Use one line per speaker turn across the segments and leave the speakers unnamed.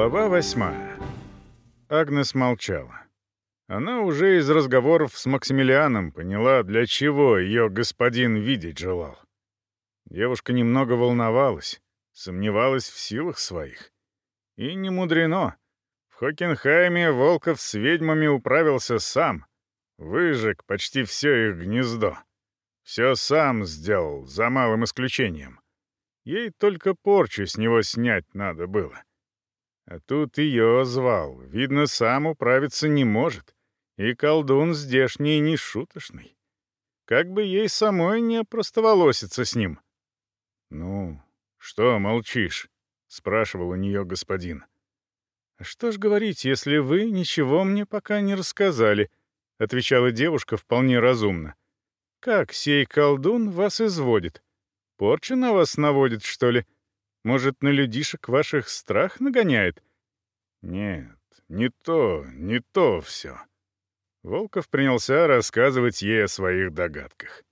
Глава восьмая. Агнес молчала. Она уже из разговоров с Максимилианом поняла, для чего ее господин видеть желал. Девушка немного волновалась, сомневалась в силах своих. И не мудрено. В Хокенхайме Волков с ведьмами управился сам. Выжег почти все их гнездо. Все сам сделал, за малым исключением. Ей только порчу с него снять надо было. А тут ее звал. Видно, сам управиться не может. И колдун здешний не шуточный. Как бы ей самой не простоволоситься с ним. «Ну, что молчишь?» — спрашивал у нее господин. «А что ж говорить, если вы ничего мне пока не рассказали?» — отвечала девушка вполне разумно. «Как сей колдун вас изводит? Порчу на Может, на людишек ваших страх нагоняет? Нет, не то, не то все. Волков принялся рассказывать ей о своих догадках.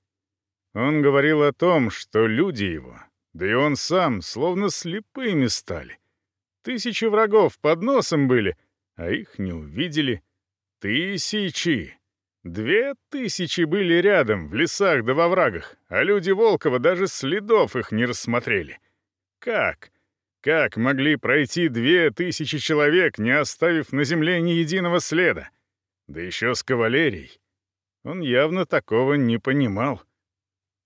Он говорил о том, что люди его, да и он сам, словно слепыми стали. Тысячи врагов под носом были, а их не увидели. Тысячи! Две тысячи были рядом, в лесах да во врагах, а люди Волкова даже следов их не рассмотрели — как? Как могли пройти две тысячи человек, не оставив на земле ни единого следа? Да еще с кавалерией. Он явно такого не понимал.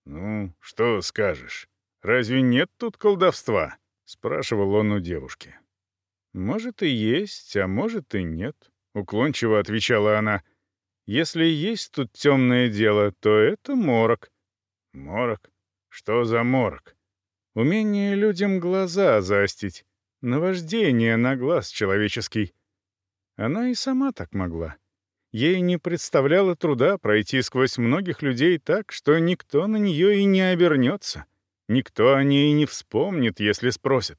«Ну, что скажешь? Разве нет тут колдовства?» — спрашивал он у девушки. «Может и есть, а может и нет», — уклончиво отвечала она. «Если есть тут темное дело, то это морок». «Морок? Что за морок?» умение людям глаза застить, наваждение на глаз человеческий. Она и сама так могла. Ей не представляло труда пройти сквозь многих людей так, что никто на нее и не обернется. Никто о ней не вспомнит, если спросит.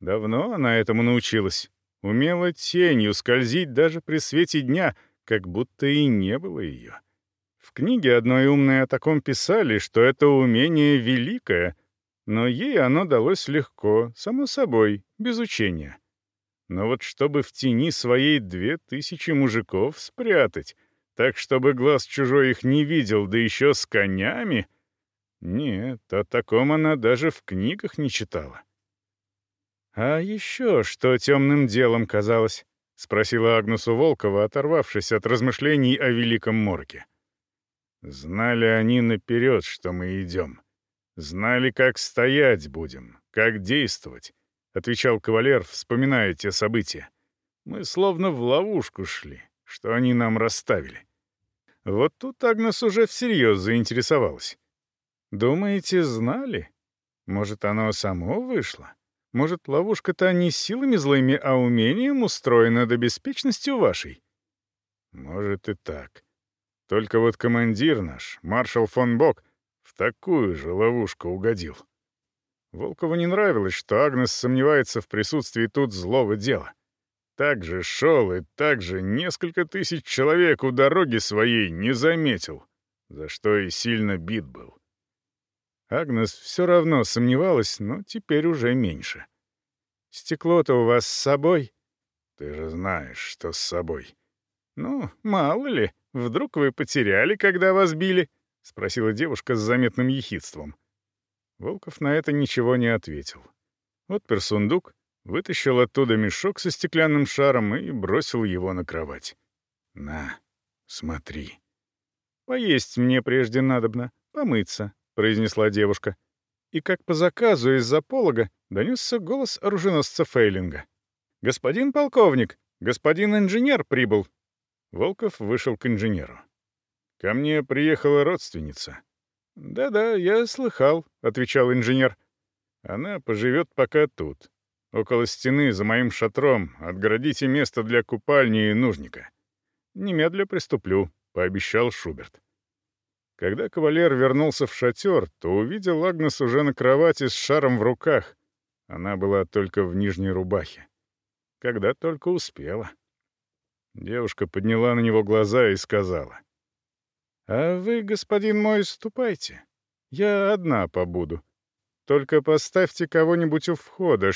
Давно она этому научилась. Умела тенью скользить даже при свете дня, как будто и не было ее. В книге одной умной о таком писали, что это умение великое — но ей оно далось легко, само собой, без учения. Но вот чтобы в тени своей две тысячи мужиков спрятать, так чтобы глаз чужой их не видел, да еще с конями... Нет, о таком она даже в книгах не читала. «А еще что темным делом казалось?» — спросила Агнусу Волкова, оторвавшись от размышлений о Великом Морке. «Знали они наперед, что мы идем», Знали, как стоять будем, как действовать, отвечал кавалер, вспоминая те события. Мы словно в ловушку шли, что они нам расставили. Вот тут Агнес уже всерьез заинтересовалась. Думаете, знали? Может, оно само вышло? Может, ловушка-то не силами злыми, а умением устроена до беспечности у вашей? Может и так. Только вот командир наш, маршал фон Бок, такую же ловушку угодил. Волкову не нравилось, что Агнес сомневается в присутствии тут злого дела. Так же шел и так же несколько тысяч человек у дороги своей не заметил, за что и сильно бит был. Агнес все равно сомневалась, но теперь уже меньше. «Стекло-то у вас с собой?» «Ты же знаешь, что с собой». «Ну, мало ли, вдруг вы потеряли, когда вас били?» спросила девушка с заметным ехидством. Волков на это ничего не ответил. Отпер сундук, вытащил оттуда мешок со стеклянным шаром и бросил его на кровать. «На, смотри». «Поесть мне прежде надобно, помыться», — произнесла девушка. И как по заказу из-за полога донесся голос оруженосца Фейлинга. «Господин полковник, господин инженер прибыл». Волков вышел к инженеру. Ко мне приехала родственница. «Да-да, я слыхал», — отвечал инженер. «Она поживет пока тут. Около стены, за моим шатром, отгородите место для купальни и нужника». «Немедля приступлю», — пообещал Шуберт. Когда кавалер вернулся в шатер, то увидел Агнес уже на кровати с шаром в руках. Она была только в нижней рубахе. Когда только успела. Девушка подняла на него глаза и сказала. «А вы, господин мой, ступайте. Я одна побуду. Только поставьте кого-нибудь у входа,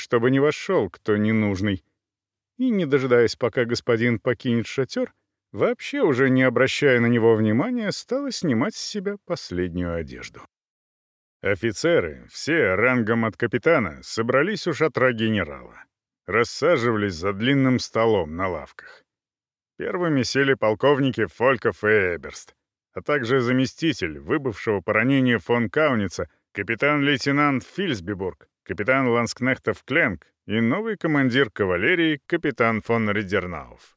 а также заместитель, выбывшего по ранению фон Кауница, капитан-лейтенант Фильсбибург, капитан ланскнехтов Кленк и новый командир кавалерии капитан фон Ридернауф.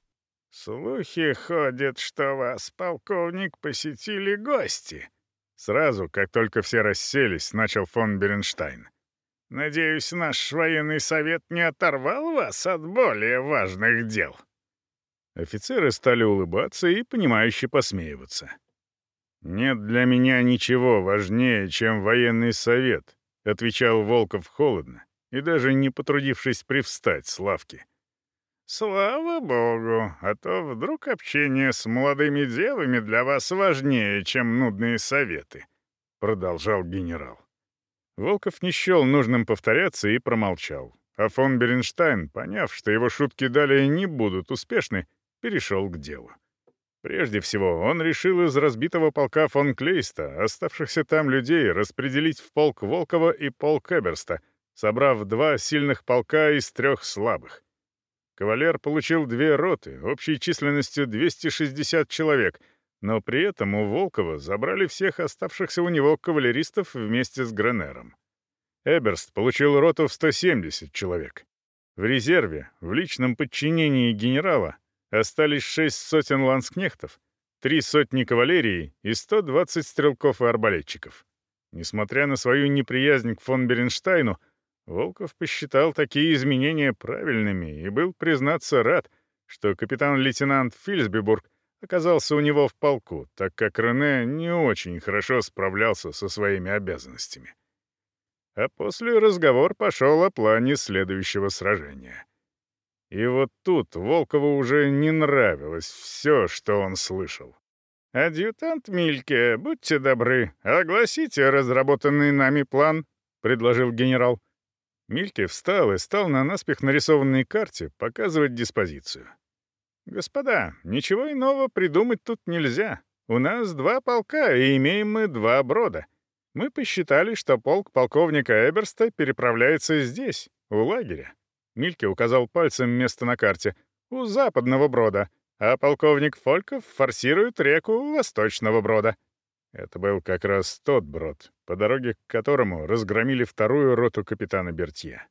«Слухи ходят, что вас, полковник, посетили гости». Сразу, как только все расселись, начал фон Беренштайн. «Надеюсь, наш военный совет не оторвал вас от более важных дел». Офицеры стали улыбаться и, понимающе посмеиваться. «Нет для меня ничего важнее, чем военный совет», — отвечал Волков холодно и даже не потрудившись привстать с лавки. «Слава богу, а то вдруг общение с молодыми девами для вас важнее, чем нудные советы», — продолжал генерал. Волков не счел нужным повторяться и Прежде всего, он решил из разбитого полка фон Клейста, оставшихся там людей, распределить в полк Волкова и полк Эберста, собрав два сильных полка из трех слабых. Кавалер получил две роты, общей численностью 260 человек, но при этом у Волкова забрали всех оставшихся у него кавалеристов вместе с Гренером. Эберст получил роту в 170 человек. В резерве, в личном подчинении генерала, Остались шесть сотен ланскнехтов, три сотни кавалерии и 120 стрелков и арбалетчиков. Несмотря на свою неприязнь к фон Беренштайну, Волков посчитал такие изменения правильными и был, признаться, рад, что капитан-лейтенант Фильсбебург оказался у него в полку, так как Рене не очень хорошо справлялся со своими обязанностями. А после разговор пошел о плане следующего сражения — и вот тут Волкову уже не нравилось все, что он слышал. «Адъютант Мильке, будьте добры, огласите разработанный нами план», — предложил генерал. Мильке встал и стал на наспех нарисованной карте показывать диспозицию. «Господа, ничего иного придумать тут нельзя. У нас два полка, и имеем мы два брода. Мы посчитали, что полк полковника Эберста переправляется здесь, у лагеря. Мильке указал пальцем место на карте. «У западного брода. А полковник Фольков форсирует реку восточного брода». Это был как раз тот брод, по дороге к которому разгромили вторую роту капитана Бертье.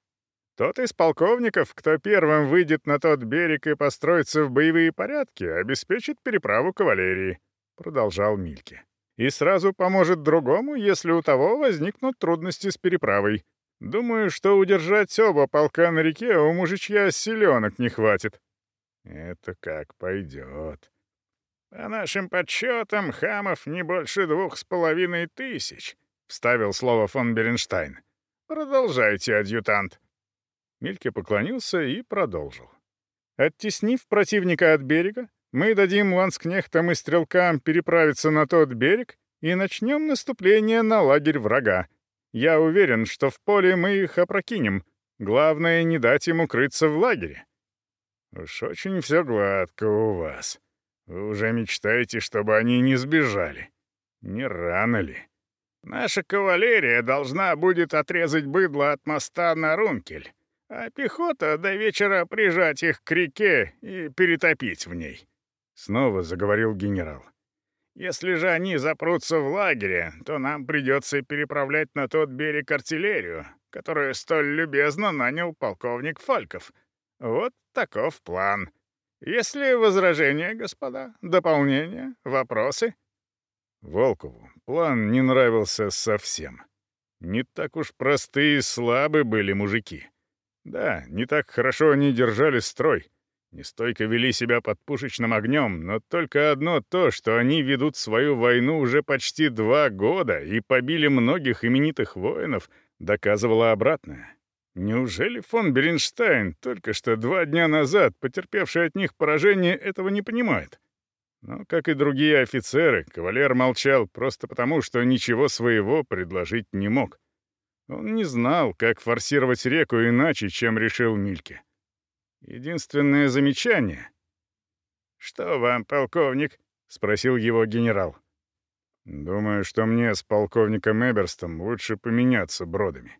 Тот из полковников, кто первым выйдет на тот берег и построится в боевые порядки, обеспечит переправу кавалерии, — продолжал Мильке. И сразу поможет другому, если у того возникнут трудности с переправой. Думаю, что удержать оба полка на реке у мужичья селенок не хватит». «Это как пойдет». «По нашим подсчетам, хамов не больше двух с половиной тысяч», — вставил слово фон Беренштайн. «Продолжайте, адъютант». Мильке поклонился и продолжил. «Оттеснив противника от берега, мы дадим ланскнехтам и стрелкам переправиться на тот берег и начнем наступление на лагерь врага. Я уверен, что в поле мы их опрокинем. Главное, не дать им укрыться в лагере». «Уж очень все гладко у вас. Вы уже мечтаете, чтобы они не сбежали. Не рано ли?» «Наша кавалерия должна будет отрезать быдло от моста на Рункель, а пехота до вечера прижать их к реке и перетопить в ней», — снова заговорил генерал. Если же они запрутся в лагере, то нам придется переправлять на тот берег артиллерию, которую столь любезно нанял полковник Фальков. Вот таков план. Есть ли возражения, господа, дополнения, вопросы?» Волкову план не нравился совсем. Не так уж простые и слабы были мужики. Да, не так хорошо они держали строй — Нестойко вели себя под пушечным огнем, но только одно то, что они ведут свою войну уже почти два года и побили многих именитых воинов, доказывало обратное. Неужели фон Беренштайн, только что два дня назад потерпевший от них поражение, этого не понимает? Но, как и другие офицеры, кавалер молчал просто потому, что ничего своего предложить не мог. Он не знал, как форсировать реку иначе, чем решил Мильке. Единственное замечание. «Что вам, полковник?» — спросил его генерал. «Думаю, что мне с полковником Эберстом лучше поменяться бродами.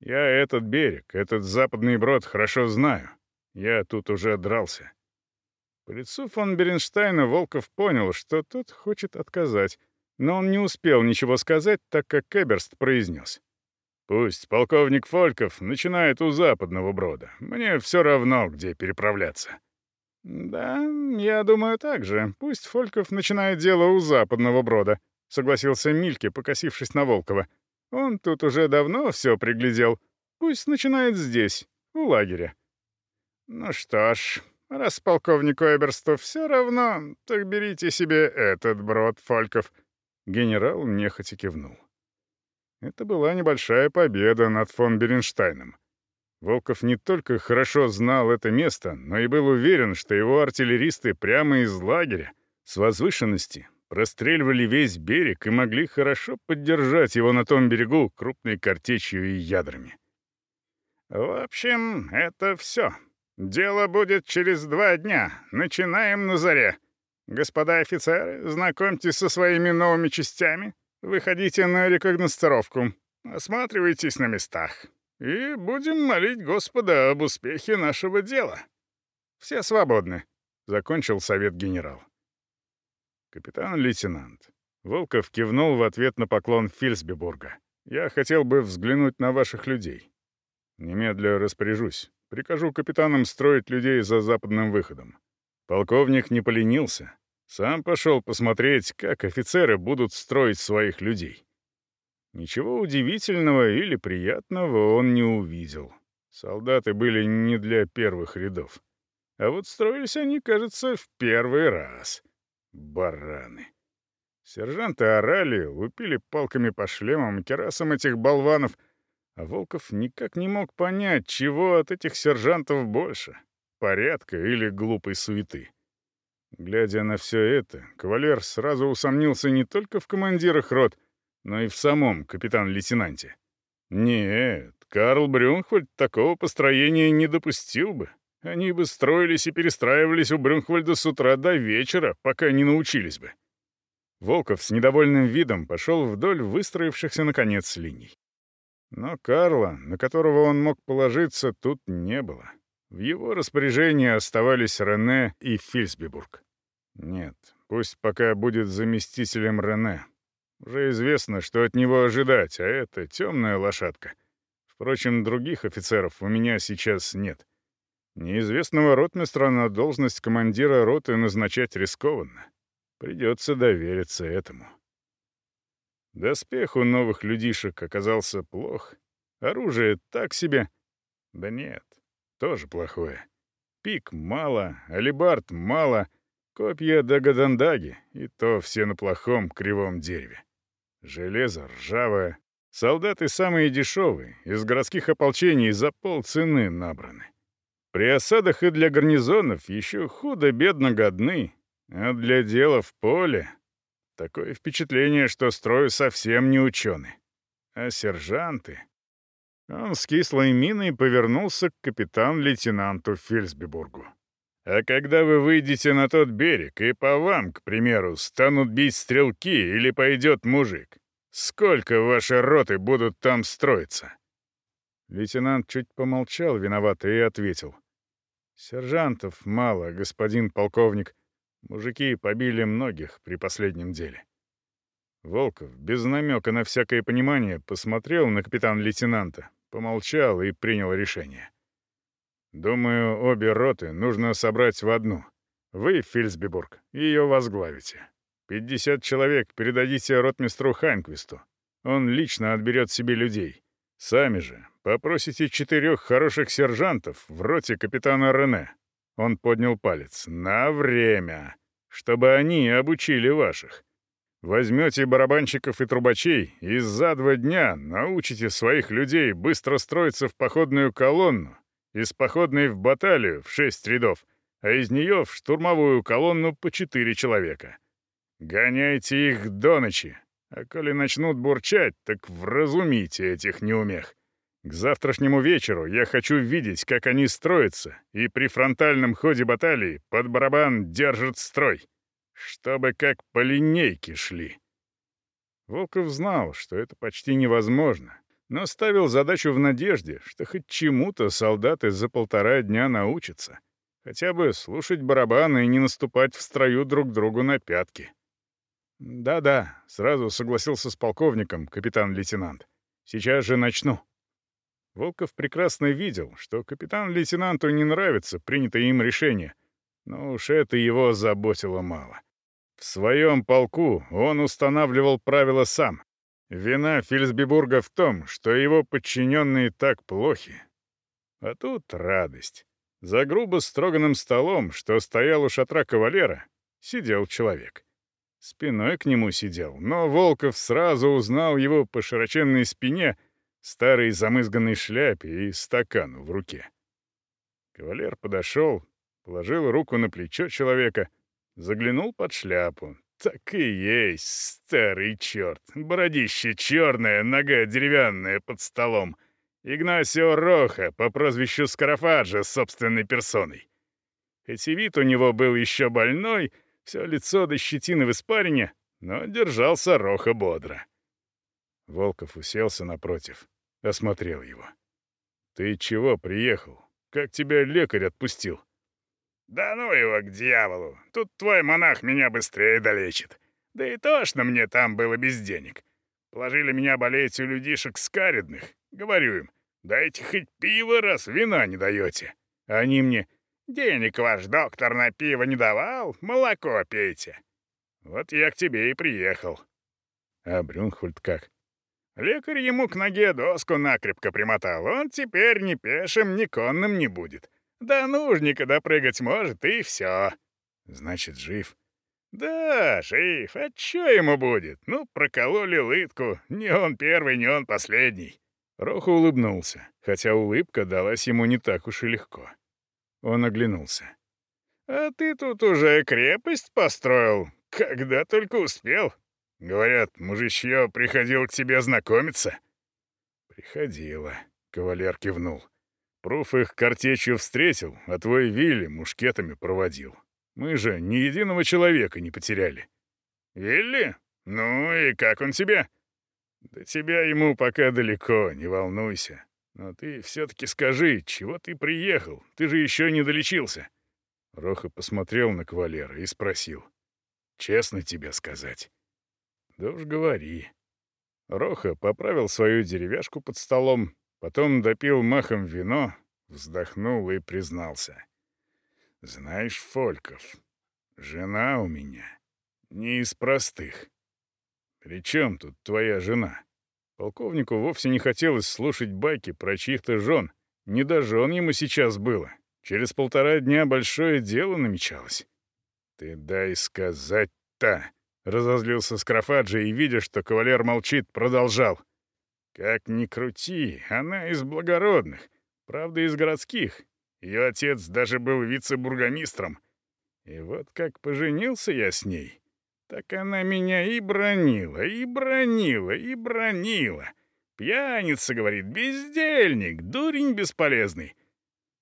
Я этот берег, этот западный брод хорошо знаю. Я тут уже дрался». По лицу фон Беренштейна Волков понял, что тот хочет отказать, но он не успел ничего сказать, так как Эберст произнес. Пусть полковник Фольков начинает у западного брода. Мне все равно, где переправляться». «Да, я думаю так же. Пусть Фольков начинает дело у западного брода», — согласился Мильке, покосившись на Волкова. «Он тут уже давно все приглядел. Пусть начинает здесь, у лагеря». «Ну что ж, раз полковнику Эберсту все равно, так берите себе этот брод, Фольков». Генерал нехотя кивнул. Это была небольшая победа над фон Беренштайном. Волков не только хорошо знал это место, но и был уверен, что его артиллеристы прямо из лагеря, с возвышенности, простреливали весь берег и могли хорошо поддержать его на том берегу крупной картечью и ядрами. «В общем, это все. Дело будет через два дня. Начинаем на заре. Господа офицеры, знакомьтесь со своими новыми частями», Выходите на рекогностировку. Осматривайтесь на местах. И будем молить Господа об успехе нашего дела. Все свободны», — закончил совет генерал. Капитан-лейтенант. Волков кивнул в ответ на поклон Фильсбебурга. «Я хотел бы взглянуть на ваших людей. Немедля распоряжусь. Прикажу капитанам строить людей за западным выходом». Полковник не поленился, сам пошел посмотреть, как офицеры будут строить своих людей. Ничего удивительного или приятного он не увидел. Солдаты были не для первых рядов. А вот строились они, кажется, в первый раз. Бараны. Сержанты орали, лупили палками по шлемам и керасам этих болванов, а Волков никак не мог понять, Глядя на все это, кавалер сразу усомнился не только в командирах рот, но и в самом капитан-лейтенанте. Нет, Карл Брюнхвальд такого построения не допустил бы. Они бы строились и перестраивались у Брюнхвальда с утра до вечера, пока не научились бы. Волков с недовольным видом пошел вдоль выстроившихся, наконец, линий. Но Карла, на которого он мог положиться, тут не было. В его распоряжении оставались Рене и Фильсбибург. Нет, пусть пока будет заместителем Рене. Уже известно, что от него ожидать, а это темная лошадка. Впрочем, других офицеров у меня сейчас нет. Неизвестного ротмистра на должность командира роты назначать рискованно. Придется довериться этому. Доспех у новых людишек оказался плох. Оружие так себе. Да нет, тоже плохое. Пик мало, алибард мало — Копья до Дагадандаги и то все на плохом кривом дереве. Железо ржавое. Солдаты самые дешевые, из городских ополчений за полцены набраны. При осадах и для гарнизонов еще худо-бедно годны, а для дела в поле такое впечатление, что строю совсем не ученые. А сержанты... Он с кислой миной повернулся к капитан-лейтенанту Фельсбибургу. А когда вы выйдете на тот берег, и по вам, к примеру, станут бить стрелки или пойдет мужик, сколько ваши роты будут там строиться?» Лейтенант чуть помолчал, виновато, и ответил. «Сержантов мало, господин полковник. Мужики побили многих при последнем деле». Волков, без намека на всякое понимание, посмотрел на капитан-лейтенанта, помолчал и принял решение. — Думаю, обе роты нужно собрать в одну. Вы, Фельсбибург, ее возглавите. 50 человек передадите ротмистру Ханквисту. Он лично отберет себе людей. Сами же попросите четырех хороших сержантов в роте капитана Рене. Он поднял палец. На время. Чтобы они обучили ваших. Возьмете барабанщиков и трубачей и за два дня научите своих людей быстро строиться в походную колонну из походной в баталию в шесть рядов, а из нее в штурмовую колонну по четыре человека. Гоняйте их до ночи, а коли начнут бурчать, так вразумите этих неумех. К завтрашнему вечеру я хочу видеть, как они строятся, и при фронтальном ходе баталии под барабан держат строй, чтобы как по линейке шли. Волков знал, что это почти невозможно, но ставил задачу в надежде, что хоть чему-то солдаты за полтора дня научатся. Хотя бы слушать барабаны и не наступать в строю друг другу на пятки. «Да-да», — сразу согласился с полковником, капитан-лейтенант. «Сейчас же начну». Волков прекрасно видел, что капитан-лейтенанту не нравится принятое им решение, но уж это его заботило мало. В своем полку он устанавливал правила сам. Вина Фельдсбибурга в том, что его подчиненные так плохи. А тут радость. За грубо строганным столом, что стоял у шатра кавалера, сидел человек. Спиной к нему сидел, но Волков сразу узнал его по широченной спине, старой замызганной шляпе и стакану в руке. Кавалер подошел, положил руку на плечо человека, заглянул под шляпу, так и есть, старый черт. Бородище черное, нога деревянная под столом. Игнасио Роха по прозвищу Скарафаджа собственной персоной. Эти вид у него был еще больной, все лицо до щетины в испарине, но держался Роха бодро. Волков уселся напротив, осмотрел его. «Ты чего приехал? Как тебя лекарь отпустил?» Да ну его к дьяволу. Тут твой монах меня быстрее долечит. Да и тошно мне там было без денег. Положили меня болеть у людишек скаридных. Говорю им, дайте хоть пиво, раз вина не даете. Они мне, денег ваш доктор на пиво не давал, молоко пейте. Вот я к тебе и приехал. А Брюнхольд как? Лекарь ему к ноге доску накрепко примотал. Он теперь ни пешим, ни конным не будет. — да нужника допрыгать может, и все. Значит, жив. Да, жив. А чё ему будет? Ну, прокололи лытку. Не он первый, не он последний. Роха улыбнулся, хотя улыбка далась ему не так уж и легко. Он оглянулся. «А ты тут уже крепость построил, когда только успел. Говорят, мужичье приходил к тебе знакомиться». «Приходила», — кавалер кивнул. «Пруф их картечью встретил, а твой Вилли мушкетами проводил. Мы же ни единого человека не потеряли». «Вилли? Ну и как он тебе?» «До тебя ему пока далеко, не волнуйся. Но ты все-таки скажи, чего ты приехал? Ты же еще не долечился. Роха посмотрел на кавалера и спросил. Честно тебе сказать. Да уж говори. Роха поправил свою деревяшку под столом, потом допил махом вино, вздохнул и признался. «Знаешь, Фольков, жена у меня не из простых. При чем тут твоя жена?» Полковнику вовсе не хотелось слушать байки про чьих-то жен. Не Как ни крути, она из благородных, правда, из городских. Ее отец даже был вице-бургомистром. И вот как поженился я с ней, так она меня и бронила, и бронила, и бронила. Пьяница, говорит, бездельник, дурень бесполезный.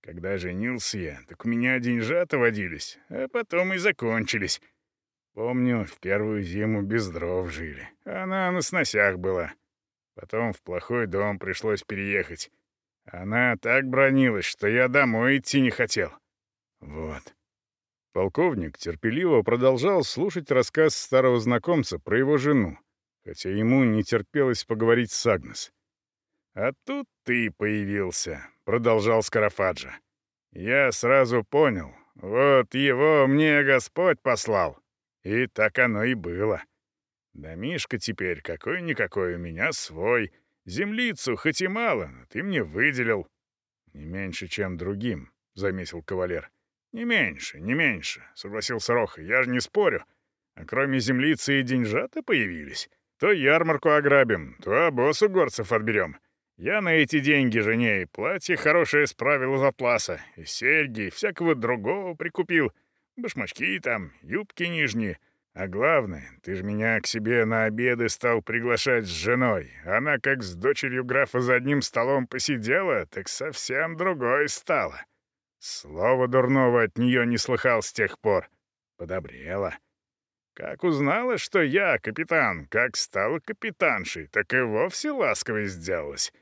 Когда женился я, так у меня деньжата водились, а потом и закончились. Помню, в первую зиму без дров жили. Она на сносях была. Потом в плохой дом пришлось переехать. Она так бронилась, что я домой идти не хотел. Вот. Полковник терпеливо продолжал слушать рассказ старого знакомца про его жену, хотя ему не терпелось поговорить с Агнес. «А тут ты появился», — продолжал Скорофаджа. «Я сразу понял, вот его мне Господь послал. И так оно и было. Домишка теперь какой-никакой у меня свой. Землицу хоть и мало, но ты мне выделил». «Не меньше, чем другим», — заметил кавалер. «Не меньше, не меньше», — согласился Роха. «Я же не спорю. А кроме землицы и деньжата появились. То ярмарку ограбим, то обоз у горцев отберем. Я на эти деньги жене и платье хорошее справил из атласа, и серьги, и всякого другого прикупил. Башмачки там, юбки нижние». А главное, ты же меня к себе на обеды стал приглашать с женой. Она как с дочерью графа за одним столом посидела, так совсем другой стала. Слово дурного от нее не слыхал с тех пор. Подобрела. Как узнала, что я капитан, как стала капитаншей, так и вовсе ласковой сделалась.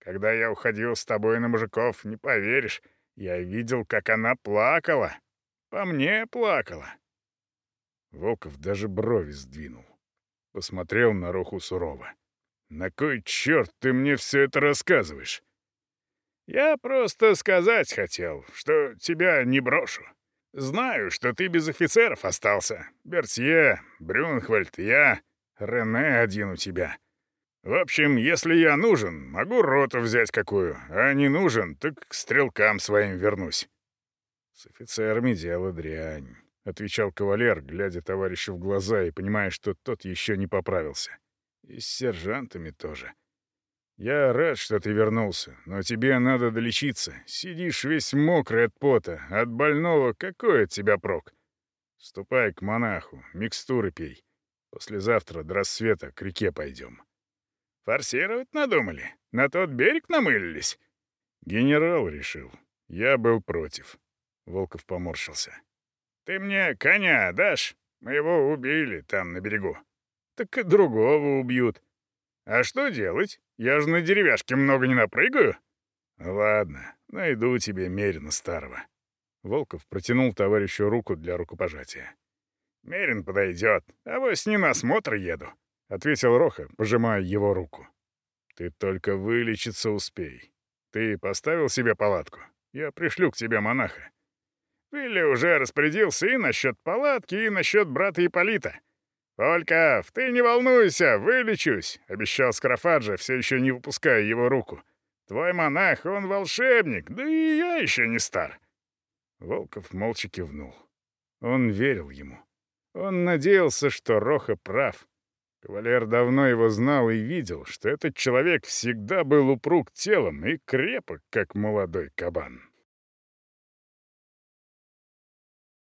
Когда я уходил с тобой на мужиков, не поверишь, я видел, как она плакала. По мне плакала. Волков даже брови сдвинул. Посмотрел на Руху сурово. «На кой черт ты мне все это рассказываешь?» «Я просто сказать хотел, что тебя не брошу. Знаю, что ты без офицеров остался. Бертье, Брюнхвальд, я, Рене один у тебя. В общем, если я нужен, могу роту взять какую, а не нужен, так к стрелкам своим вернусь». С офицерами дело дрянь отвечал кавалер, глядя товарищу в глаза и понимая, что тот еще не поправился. И с сержантами тоже. «Я рад, что ты вернулся, но тебе надо долечиться. Сидишь весь мокрый от пота. От больного какой от тебя прок? Ступай к монаху, микстуры пей. Послезавтра до рассвета к реке пойдем». «Форсировать надумали? На тот берег намылились?» «Генерал решил. Я был против». Волков поморщился. Ты мне коня дашь? Мы его убили там на берегу. Так и другого убьют. А что делать? Я же на деревяшке много не напрыгаю. Ладно, найду тебе Мерина старого. Волков протянул товарищу руку для рукопожатия. «Мерин подойдет, а с ним на смотр еду», — ответил Роха, пожимая его руку. «Ты только вылечиться успей. Ты поставил себе палатку? Я пришлю к тебе монаха. Вилли уже распорядился и насчет палатки, и насчет брата Ипполита. «Олькав, ты не волнуйся, вылечусь», — обещал Скарафаджа, все еще не выпуская его руку. «Твой монах, он волшебник, да и я еще не стар». Волков молча кивнул. Он верил ему. Он надеялся, что Роха прав. Кавалер давно его знал и видел, что этот человек всегда был упруг телом и крепок, как молодой кабан.